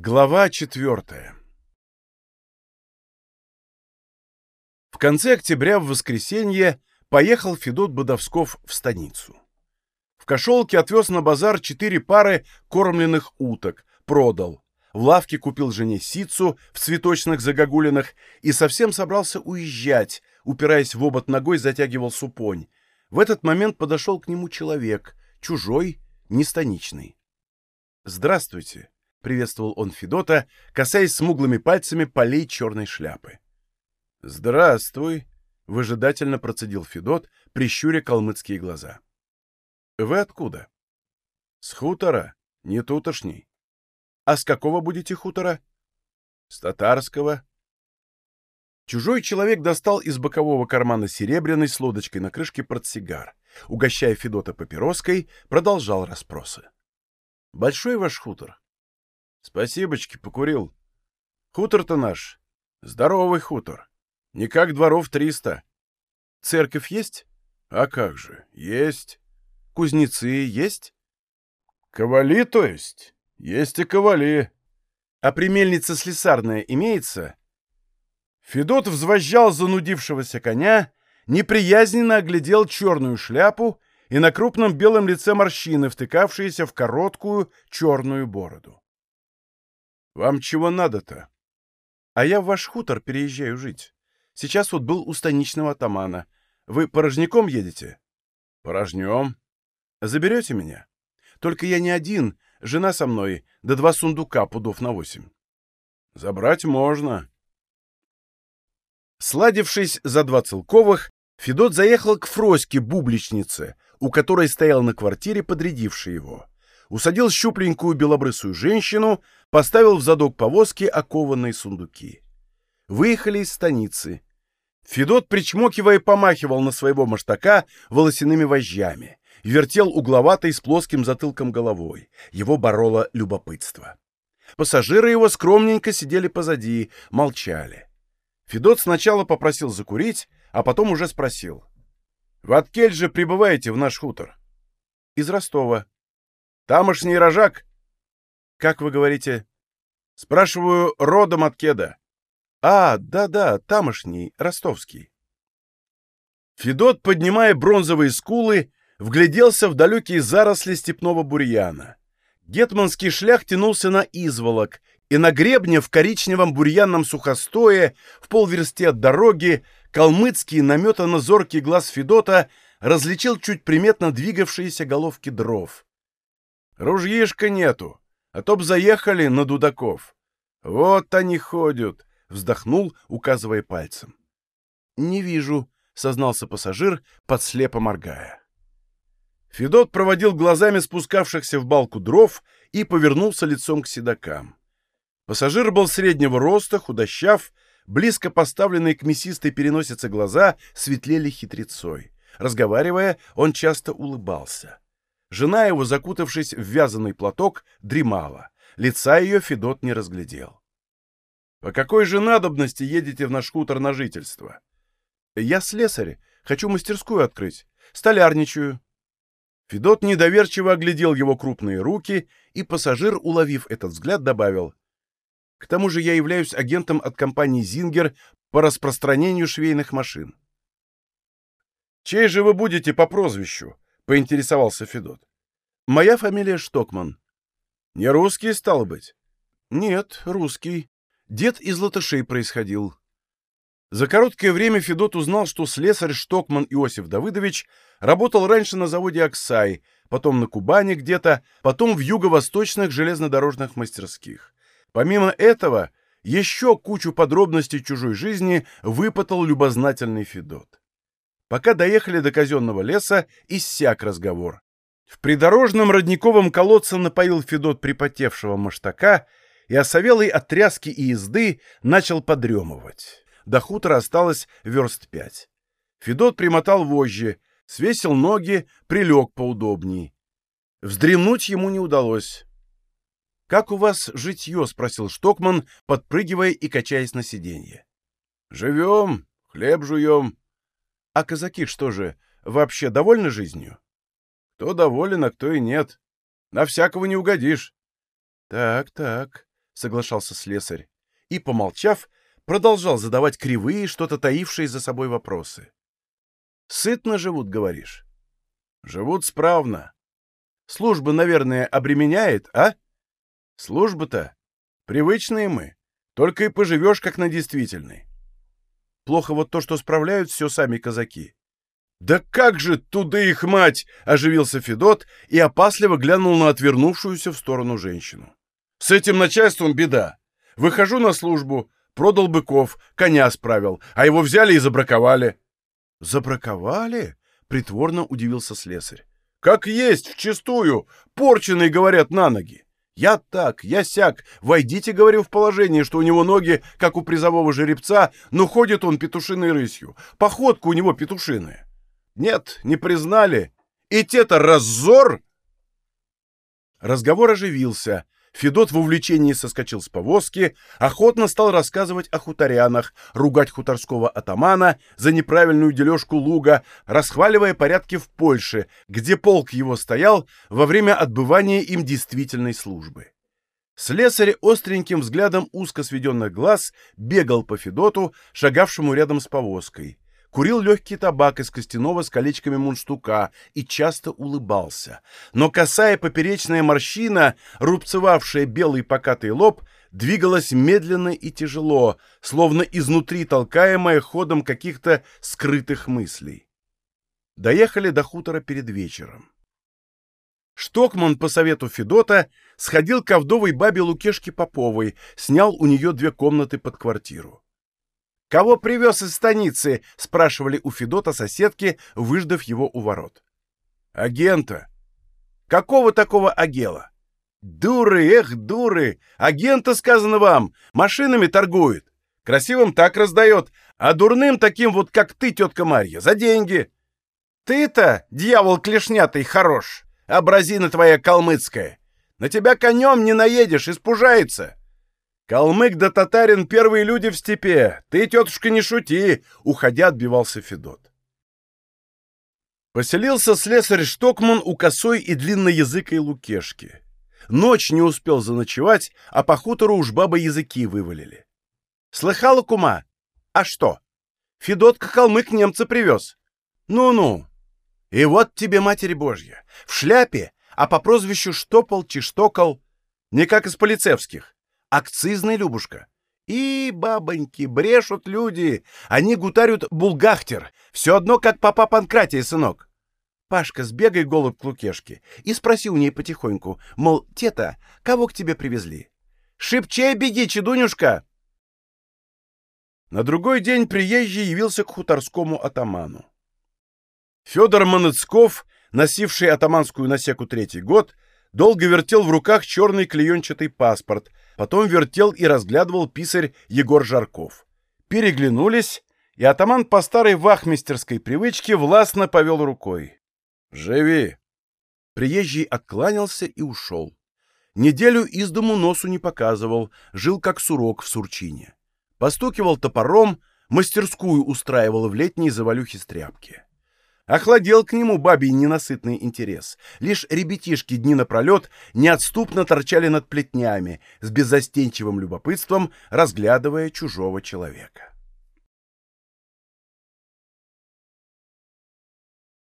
Глава четвертая В конце октября в воскресенье поехал Федот Бодовсков в станицу. В кошелке отвез на базар четыре пары кормленных уток, продал. В лавке купил жене сицу в цветочных загогулинах и совсем собрался уезжать, упираясь в обод ногой, затягивал супонь. В этот момент подошел к нему человек, чужой, не станичный. «Здравствуйте», — приветствовал он Федота, касаясь смуглыми пальцами полей черной шляпы. «Здравствуй», — выжидательно процедил Федот, прищуря калмыцкие глаза. «Вы откуда?» «С хутора, не тутошний». «А с какого будете хутора?» «С татарского». Чужой человек достал из бокового кармана серебряный с лодочкой на крышке портсигар. Угощая Федота папироской, продолжал расспросы. «Большой ваш хутор?» «Спасибочки, покурил. Хутор-то наш. Здоровый хутор. Не как дворов триста. Церковь есть? А как же, есть. Кузнецы есть? Ковали, то есть? Есть и ковали. А примельница слесарная имеется?» Федот взвозжал занудившегося коня, неприязненно оглядел черную шляпу и на крупном белом лице морщины, втыкавшиеся в короткую черную бороду. «Вам чего надо-то?» «А я в ваш хутор переезжаю жить. Сейчас вот был у станичного атамана. Вы порожняком едете?» «Порожнем». «Заберете меня? Только я не один, жена со мной, да два сундука пудов на восемь». «Забрать можно», Сладившись за два целковых, Федот заехал к Фроське, бубличнице, у которой стоял на квартире подрядивший его. Усадил щупленькую белобрысую женщину, поставил в задок повозки окованные сундуки. Выехали из станицы. Федот, причмокивая, помахивал на своего маштака волосяными вожжами, вертел угловатой с плоским затылком головой. Его бороло любопытство. Пассажиры его скромненько сидели позади, молчали. Федот сначала попросил закурить, а потом уже спросил. — В Откель же прибываете в наш хутор? — Из Ростова. — Тамошний рожак? — Как вы говорите? — Спрашиваю, родом от Кеда. — А, да-да, тамошний, ростовский. Федот, поднимая бронзовые скулы, вгляделся в далекие заросли степного бурьяна. Гетманский шлях тянулся на изволок, и на гребне в коричневом бурьянном сухостое, в полверсте от дороги, калмыцкий наметанно-зоркий глаз Федота различил чуть приметно двигавшиеся головки дров. «Ружьишка нету, а то б заехали на дудаков. Вот они ходят», — вздохнул, указывая пальцем. «Не вижу», — сознался пассажир, подслепо моргая. Федот проводил глазами спускавшихся в балку дров и повернулся лицом к седокам. Пассажир был среднего роста, худощав, близко поставленные к мясистой переносице глаза светлели хитрецой. Разговаривая, он часто улыбался. Жена его, закутавшись в вязаный платок, дремала. Лица ее Федот не разглядел. — По какой же надобности едете в наш хутор на жительство? — Я слесарь. Хочу мастерскую открыть. Столярничаю. Федот недоверчиво оглядел его крупные руки, и пассажир, уловив этот взгляд, добавил. К тому же я являюсь агентом от компании «Зингер» по распространению швейных машин. «Чей же вы будете по прозвищу?» — поинтересовался Федот. «Моя фамилия Штокман». «Не русский, стало быть?» «Нет, русский. Дед из латышей происходил». За короткое время Федот узнал, что слесарь Штокман Иосиф Давыдович работал раньше на заводе «Оксай», потом на Кубани где-то, потом в юго-восточных железнодорожных мастерских. Помимо этого, еще кучу подробностей чужой жизни выпытал любознательный Федот. Пока доехали до казенного леса, иссяк разговор. В придорожном родниковом колодце напоил Федот припотевшего маштака и, осовелый от тряски и езды, начал подремывать. До хутора осталось верст пять. Федот примотал вожжи, свесил ноги, прилег поудобней. Вздремнуть ему не удалось. «Как у вас житье?» — спросил Штокман, подпрыгивая и качаясь на сиденье. «Живем, хлеб жуем». «А казаки что же, вообще довольны жизнью?» «Кто доволен, а кто и нет. На всякого не угодишь». «Так, так», — соглашался слесарь. И, помолчав, продолжал задавать кривые, что-то таившие за собой вопросы. Сытно живут, говоришь? Живут справно. Служба, наверное, обременяет, а? Служба-то? Привычные мы. Только и поживешь, как на действительной. Плохо вот то, что справляют все сами казаки. «Да как же, туда их мать!» — оживился Федот и опасливо глянул на отвернувшуюся в сторону женщину. «С этим начальством беда. Выхожу на службу, продал быков, коня справил, а его взяли и забраковали». «Забраковали?» — притворно удивился слесарь. «Как есть, вчистую! Порченый, говорят, на ноги! Я так, я сяк, войдите, говорю, в положение, что у него ноги, как у призового жеребца, но ходит он петушиной рысью, походка у него петушиная. Нет, не признали. И те-то раззор!» Разговор оживился. Федот в увлечении соскочил с повозки, охотно стал рассказывать о хуторянах, ругать хуторского атамана за неправильную дележку луга, расхваливая порядки в Польше, где полк его стоял во время отбывания им действительной службы. Слесарь остреньким взглядом узко сведенных глаз бегал по Федоту, шагавшему рядом с повозкой курил легкий табак из костяного с колечками мундштука и часто улыбался. Но косая поперечная морщина, рубцевавшая белый покатый лоб, двигалась медленно и тяжело, словно изнутри толкаемая ходом каких-то скрытых мыслей. Доехали до хутора перед вечером. Штокман по совету Федота сходил к вдовой бабе Лукешке Поповой, снял у нее две комнаты под квартиру. «Кого привез из станицы?» — спрашивали у Федота соседки, выждав его у ворот. «Агента». «Какого такого агела?» «Дуры, эх, дуры! Агента, сказано вам, машинами торгует. Красивым так раздает, а дурным таким вот, как ты, тетка Марья, за деньги. Ты-то, дьявол клешнятый, хорош, образина твоя калмыцкая. На тебя конем не наедешь, испужается. «Калмык да татарин — первые люди в степи! Ты, тетушка, не шути!» — уходя отбивался Федот. Поселился слесарь Штокман у косой и длинноязыкой Лукешки. Ночь не успел заночевать, а по хутору уж бабы языки вывалили. «Слыхала, кума? А что? Федотка калмык немца привез. Ну-ну. И вот тебе, Матери Божья, в шляпе, а по прозвищу Штопал Чиштокал, не как из полицевских. Акцизный, Любушка. И, бабоньки, брешут люди. Они гутарят булгахтер. Все одно, как папа Панкратия, сынок. Пашка, сбегай, голубь, к Лукешке и спроси у ней потихоньку, мол, тета, кого к тебе привезли? Шипчей беги, чедунюшка! На другой день приезжий явился к хуторскому атаману. Федор Манецков, носивший атаманскую насеку третий год, долго вертел в руках черный клеенчатый паспорт, Потом вертел и разглядывал писарь Егор Жарков. Переглянулись, и атаман по старой вахмистерской привычке властно повел рукой. «Живи!» Приезжий откланялся и ушел. Неделю из дому носу не показывал, жил как сурок в сурчине. Постукивал топором, мастерскую устраивал в летней завалюхе стряпки. Охладел к нему бабий ненасытный интерес. Лишь ребятишки дни напролет неотступно торчали над плетнями, с беззастенчивым любопытством разглядывая чужого человека.